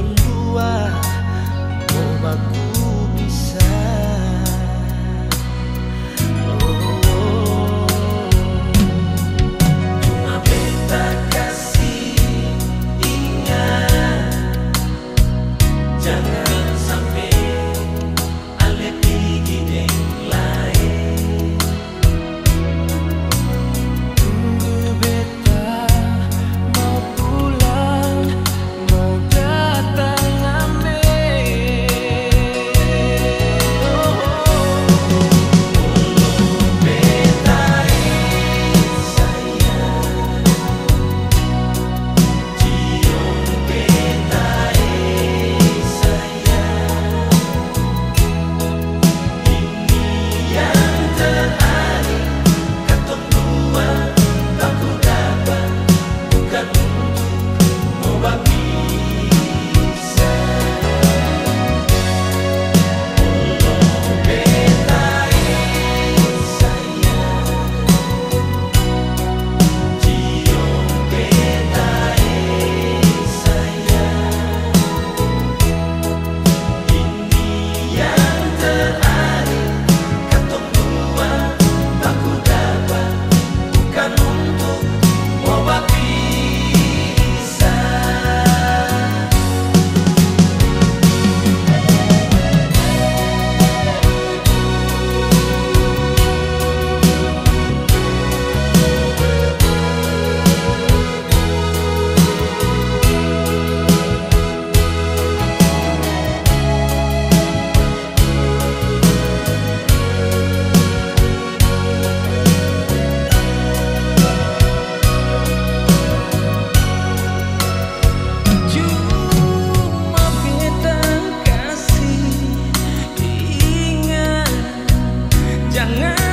pun dua Mau baku learned